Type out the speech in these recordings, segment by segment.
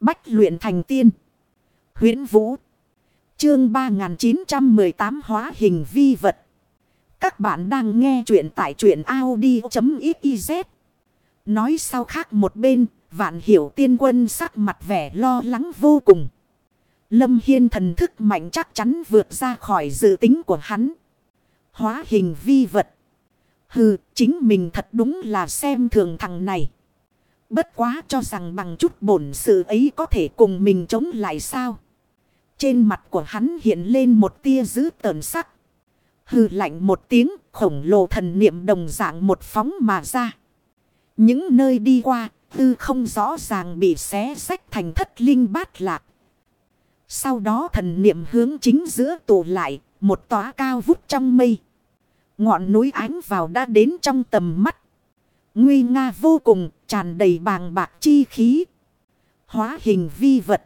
Bách luyện thành tiên. huyễn Vũ. Chương 3918 hóa hình vi vật. Các bạn đang nghe truyện tại truyện Audi.xyz. Nói sau khác một bên, vạn hiểu tiên quân sắc mặt vẻ lo lắng vô cùng. Lâm Hiên thần thức mạnh chắc chắn vượt ra khỏi dự tính của hắn. Hóa hình vi vật. Hừ, chính mình thật đúng là xem thường thằng này. Bất quá cho rằng bằng chút bổn sự ấy có thể cùng mình chống lại sao. Trên mặt của hắn hiện lên một tia dữ tợn sắc. Hừ lạnh một tiếng khổng lồ thần niệm đồng dạng một phóng mà ra. Những nơi đi qua tư không rõ ràng bị xé sách thành thất linh bát lạc. Sau đó thần niệm hướng chính giữa tụ lại, một tóa cao vút trong mây. Ngọn núi ánh vào đã đến trong tầm mắt. Nguy nga vô cùng, tràn đầy bàng bạc chi khí. Hóa hình vi vật.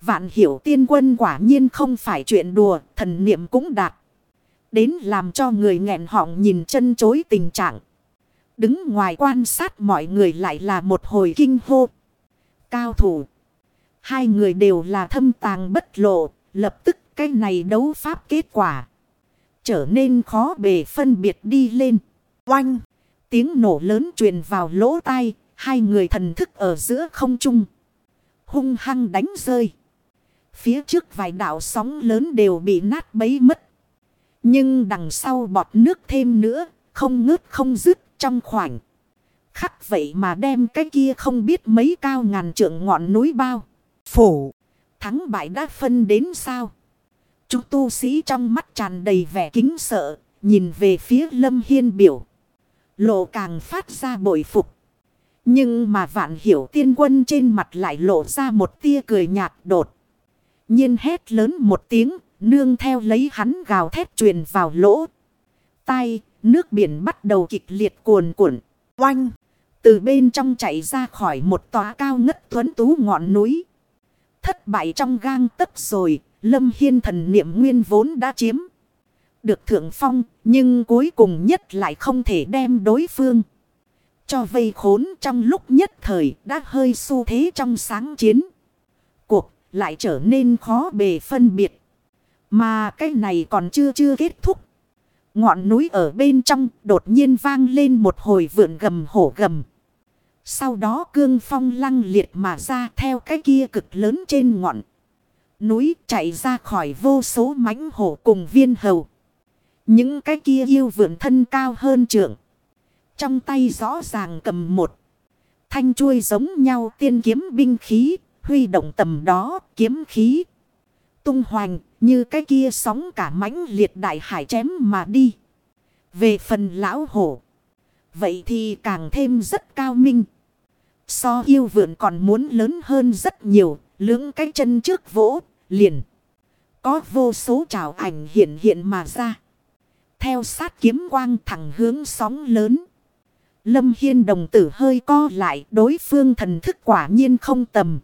Vạn hiểu tiên quân quả nhiên không phải chuyện đùa, thần niệm cũng đạt. Đến làm cho người nghẹn họng nhìn chân chối tình trạng. Đứng ngoài quan sát mọi người lại là một hồi kinh hô. Cao thủ. Hai người đều là thâm tàng bất lộ, lập tức cái này đấu pháp kết quả. Trở nên khó bề phân biệt đi lên. Oanh! Tiếng nổ lớn truyền vào lỗ tai, hai người thần thức ở giữa không trung. Hung hăng đánh rơi. Phía trước vài đảo sóng lớn đều bị nát bấy mất. Nhưng đằng sau bọt nước thêm nữa, không ngớt không dứt trong khoảnh. Khắc vậy mà đem cái kia không biết mấy cao ngàn trượng ngọn núi bao. Phủ, thắng bại đã phân đến sao? Chúng tu sĩ trong mắt tràn đầy vẻ kính sợ, nhìn về phía lâm hiên biểu. Lộ càng phát ra bội phục. Nhưng mà vạn hiểu tiên quân trên mặt lại lộ ra một tia cười nhạt đột. nhiên hét lớn một tiếng, nương theo lấy hắn gào thét truyền vào lỗ. tay nước biển bắt đầu kịch liệt cuồn cuộn, oanh. Từ bên trong chạy ra khỏi một tòa cao ngất tuấn tú ngọn núi. Thất bại trong gang tấc rồi, lâm hiên thần niệm nguyên vốn đã chiếm. Được thượng phong, nhưng cuối cùng nhất lại không thể đem đối phương. Cho vây khốn trong lúc nhất thời đã hơi xu thế trong sáng chiến. Cuộc lại trở nên khó bề phân biệt. Mà cái này còn chưa chưa kết thúc. Ngọn núi ở bên trong đột nhiên vang lên một hồi vượn gầm hổ gầm. Sau đó cương phong lăng liệt mà ra theo cái kia cực lớn trên ngọn. Núi chạy ra khỏi vô số mãnh hổ cùng viên hầu. Những cái kia yêu vượn thân cao hơn trượng. Trong tay rõ ràng cầm một. Thanh chuôi giống nhau tiên kiếm binh khí. Huy động tầm đó kiếm khí. Tung hoành như cái kia sóng cả mãnh liệt đại hải chém mà đi. Về phần lão hổ. Vậy thì càng thêm rất cao minh. So yêu vượn còn muốn lớn hơn rất nhiều. Lưỡng cái chân trước vỗ, liền. Có vô số trào ảnh hiện hiện mà ra. Theo sát kiếm quang thẳng hướng sóng lớn. Lâm Hiên đồng tử hơi co lại, đối phương thần thức quả nhiên không tầm.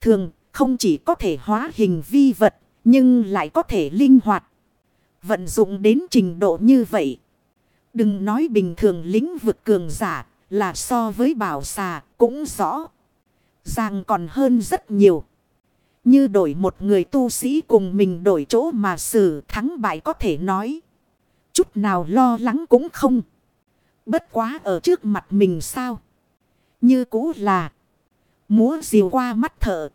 Thường, không chỉ có thể hóa hình vi vật, nhưng lại có thể linh hoạt. Vận dụng đến trình độ như vậy. Đừng nói bình thường lĩnh vực cường giả, là so với bảo xà cũng rõ. Ràng còn hơn rất nhiều. Như đổi một người tu sĩ cùng mình đổi chỗ mà xử thắng bại có thể nói. Chút nào lo lắng cũng không. Bất quá ở trước mặt mình sao. Như cũ là. Múa diều qua mắt thở.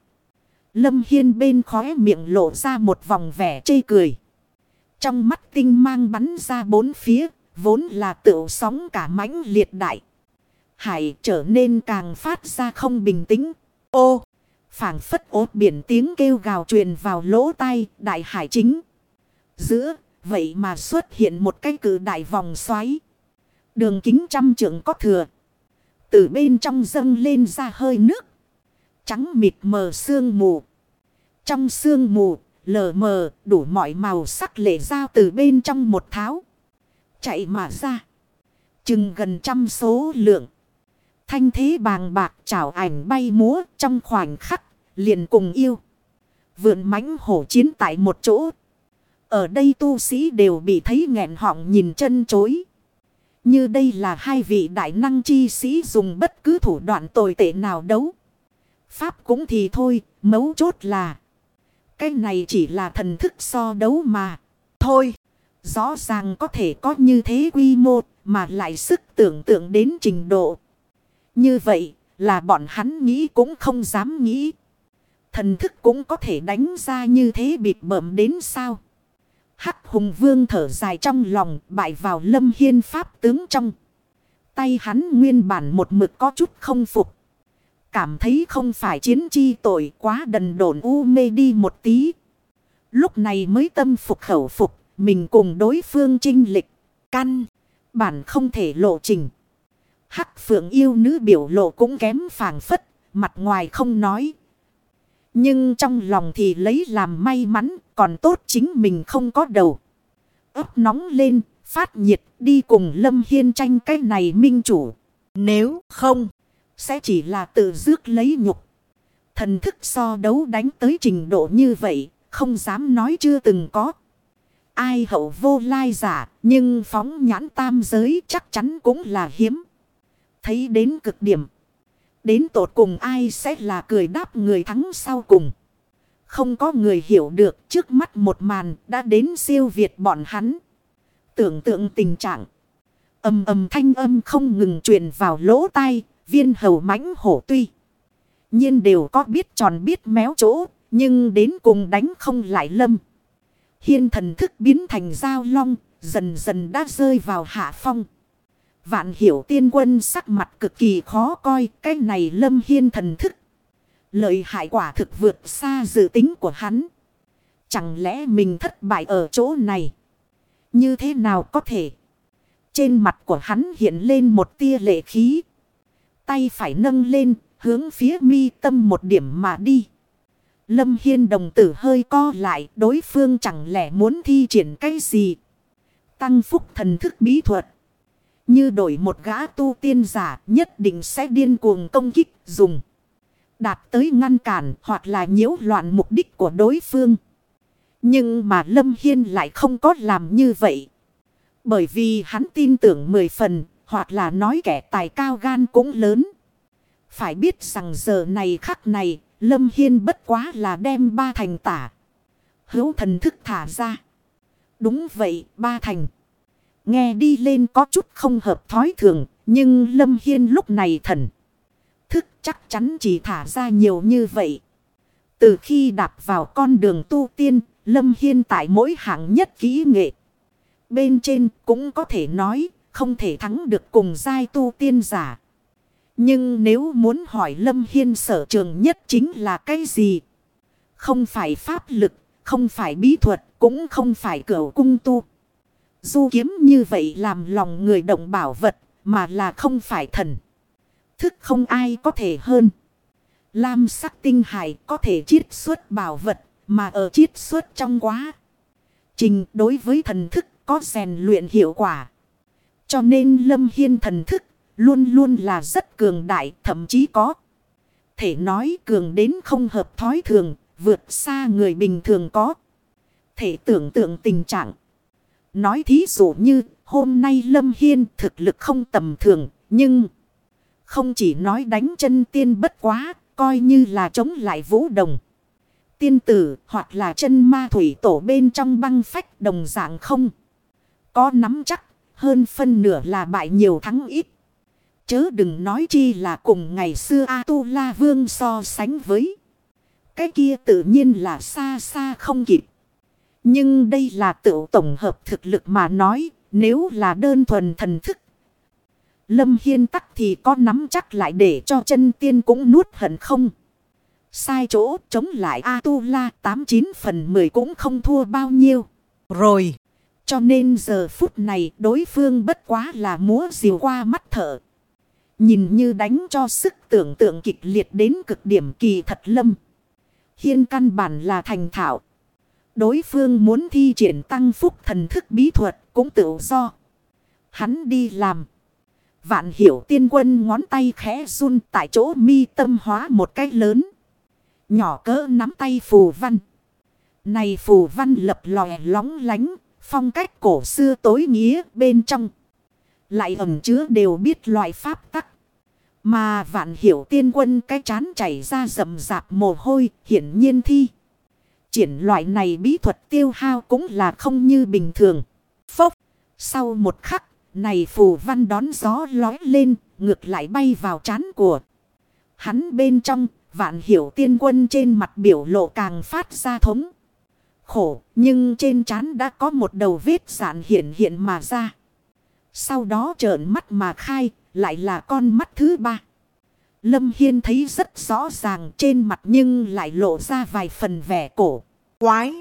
Lâm Hiên bên khóe miệng lộ ra một vòng vẻ chê cười. Trong mắt tinh mang bắn ra bốn phía. Vốn là tựu sóng cả mãnh liệt đại. Hải trở nên càng phát ra không bình tĩnh. Ô! phảng phất ốt biển tiếng kêu gào truyền vào lỗ tai đại hải chính. Giữa, vậy mà xuất hiện một cái cử đại vòng xoáy. Đường kính trăm trượng có thừa. Từ bên trong dâng lên ra hơi nước. Trắng mịt mờ sương mù. Trong sương mù, lờ mờ, đủ mọi màu sắc lệ dao từ bên trong một tháo. Chạy mà ra. Chừng gần trăm số lượng. Thanh thế bàng bạc trảo ảnh bay múa trong khoảnh khắc, liền cùng yêu. Vượn mãnh hổ chiến tại một chỗ. Ở đây tu sĩ đều bị thấy nghẹn họng nhìn chân chối. Như đây là hai vị đại năng chi sĩ dùng bất cứ thủ đoạn tồi tệ nào đấu. Pháp cũng thì thôi, mấu chốt là. Cái này chỉ là thần thức so đấu mà. Thôi, rõ ràng có thể có như thế quy mô mà lại sức tưởng tượng đến trình độ. Như vậy là bọn hắn nghĩ cũng không dám nghĩ. Thần thức cũng có thể đánh ra như thế bịp bợm đến sao. Hắc hùng vương thở dài trong lòng, bại vào lâm hiên pháp tướng trong. Tay hắn nguyên bản một mực có chút không phục. Cảm thấy không phải chiến chi tội quá đần độn u mê đi một tí. Lúc này mới tâm phục khẩu phục. Mình cùng đối phương trinh lịch. Căn. Bản không thể lộ trình. Hắc phượng yêu nữ biểu lộ cũng kém phàng phất. Mặt ngoài không nói. Nhưng trong lòng thì lấy làm may mắn. Còn tốt chính mình không có đầu. ấp nóng lên. Phát nhiệt, đi cùng Lâm Hiên tranh cái này minh chủ. Nếu không. Sẽ chỉ là tự dước lấy nhục. Thần thức so đấu đánh tới trình độ như vậy. Không dám nói chưa từng có. Ai hậu vô lai giả. Nhưng phóng nhãn tam giới chắc chắn cũng là hiếm. Thấy đến cực điểm. Đến tột cùng ai sẽ là cười đáp người thắng sau cùng. Không có người hiểu được trước mắt một màn đã đến siêu việt bọn hắn. Tưởng tượng tình trạng. Âm âm thanh âm không ngừng truyền vào lỗ tai, viên hầu mãnh hổ tuy. nhiên đều có biết tròn biết méo chỗ, nhưng đến cùng đánh không lại lâm. Hiên thần thức biến thành dao long, dần dần đã rơi vào hạ phong. Vạn hiểu tiên quân sắc mặt cực kỳ khó coi, cái này lâm hiên thần thức. Lợi hại quả thực vượt xa dự tính của hắn. Chẳng lẽ mình thất bại ở chỗ này? Như thế nào có thể? Trên mặt của hắn hiện lên một tia lệ khí. Tay phải nâng lên, hướng phía mi tâm một điểm mà đi. Lâm Hiên đồng tử hơi co lại, đối phương chẳng lẽ muốn thi triển cái gì? Tăng phúc thần thức bí thuật. Như đổi một gã tu tiên giả, nhất định sẽ điên cuồng công kích, dùng. Đạt tới ngăn cản, hoặc là nhiễu loạn mục đích của đối phương. Nhưng mà Lâm Hiên lại không có làm như vậy. Bởi vì hắn tin tưởng mười phần, hoặc là nói kẻ tài cao gan cũng lớn. Phải biết rằng giờ này khắc này, Lâm Hiên bất quá là đem ba thành tả. Hữu thần thức thả ra. Đúng vậy, ba thành. Nghe đi lên có chút không hợp thói thường. Nhưng Lâm Hiên lúc này thần. Thức chắc chắn chỉ thả ra nhiều như vậy. Từ khi đạp vào con đường tu tiên. Lâm Hiên tại mỗi hạng nhất kỹ nghệ. Bên trên cũng có thể nói. Không thể thắng được cùng giai tu tiên giả. Nhưng nếu muốn hỏi Lâm Hiên sở trường nhất chính là cái gì? Không phải pháp lực, không phải bí thuật, cũng không phải cửa cung tu. Du kiếm như vậy làm lòng người động bảo vật, mà là không phải thần. Thức không ai có thể hơn. Lam sắc tinh hải có thể chiết xuất bảo vật, mà ở chiết xuất trong quá. Trình đối với thần thức có rèn luyện hiệu quả. Cho nên Lâm Hiên thần thức luôn luôn là rất cường đại, thậm chí có. Thể nói cường đến không hợp thói thường, vượt xa người bình thường có. Thể tưởng tượng tình trạng. Nói thí dụ như hôm nay Lâm Hiên thực lực không tầm thường, nhưng không chỉ nói đánh chân tiên bất quá, coi như là chống lại vũ đồng. Tiên tử hoặc là chân ma thủy tổ bên trong băng phách đồng dạng không. Có nắm chắc, hơn phân nửa là bại nhiều thắng ít. Chớ đừng nói chi là cùng ngày xưa A-tu-la vương so sánh với. Cái kia tự nhiên là xa xa không kịp. Nhưng đây là tự tổng hợp thực lực mà nói. Nếu là đơn thuần thần thức. Lâm Hiên tắc thì có nắm chắc lại để cho chân tiên cũng nuốt hận không. Sai chỗ chống lại A-tu-la 89 phần 10 cũng không thua bao nhiêu. Rồi. Cho nên giờ phút này đối phương bất quá là múa diều qua mắt thở. Nhìn như đánh cho sức tưởng tượng kịch liệt đến cực điểm kỳ thật lâm. Hiên căn bản là thành thạo. Đối phương muốn thi triển tăng phúc thần thức bí thuật cũng tự do. Hắn đi làm. Vạn hiểu tiên quân ngón tay khẽ run tại chỗ mi tâm hóa một cái lớn. Nhỏ cỡ nắm tay phù văn. Này phù văn lập lòe lóng lánh. Phong cách cổ xưa tối nghĩa bên trong. Lại ẩm chứa đều biết loại pháp tắc. Mà vạn hiểu tiên quân cái chán chảy ra rầm rạp mồ hôi hiển nhiên thi. Triển loại này bí thuật tiêu hao cũng là không như bình thường. Phốc. Sau một khắc, này phù văn đón gió lói lên, ngược lại bay vào chán của. Hắn bên trong, vạn hiểu tiên quân trên mặt biểu lộ càng phát ra thống. Khổ, nhưng trên chán đã có một đầu vết giản hiện hiện mà ra. Sau đó trợn mắt mà khai, lại là con mắt thứ ba. Lâm Hiên thấy rất rõ ràng trên mặt nhưng lại lộ ra vài phần vẻ cổ. Quái!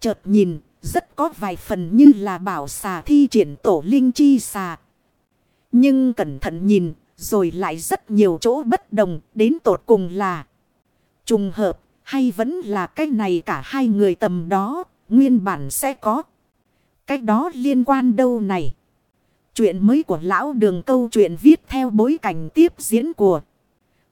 Chợt nhìn, rất có vài phần như là bảo xà thi triển tổ linh chi xà. Nhưng cẩn thận nhìn, rồi lại rất nhiều chỗ bất đồng, đến tột cùng là trùng hợp, hay vẫn là cái này cả hai người tầm đó, nguyên bản sẽ có. Cái đó liên quan đâu này? Chuyện mới của lão đường câu chuyện viết theo bối cảnh tiếp diễn của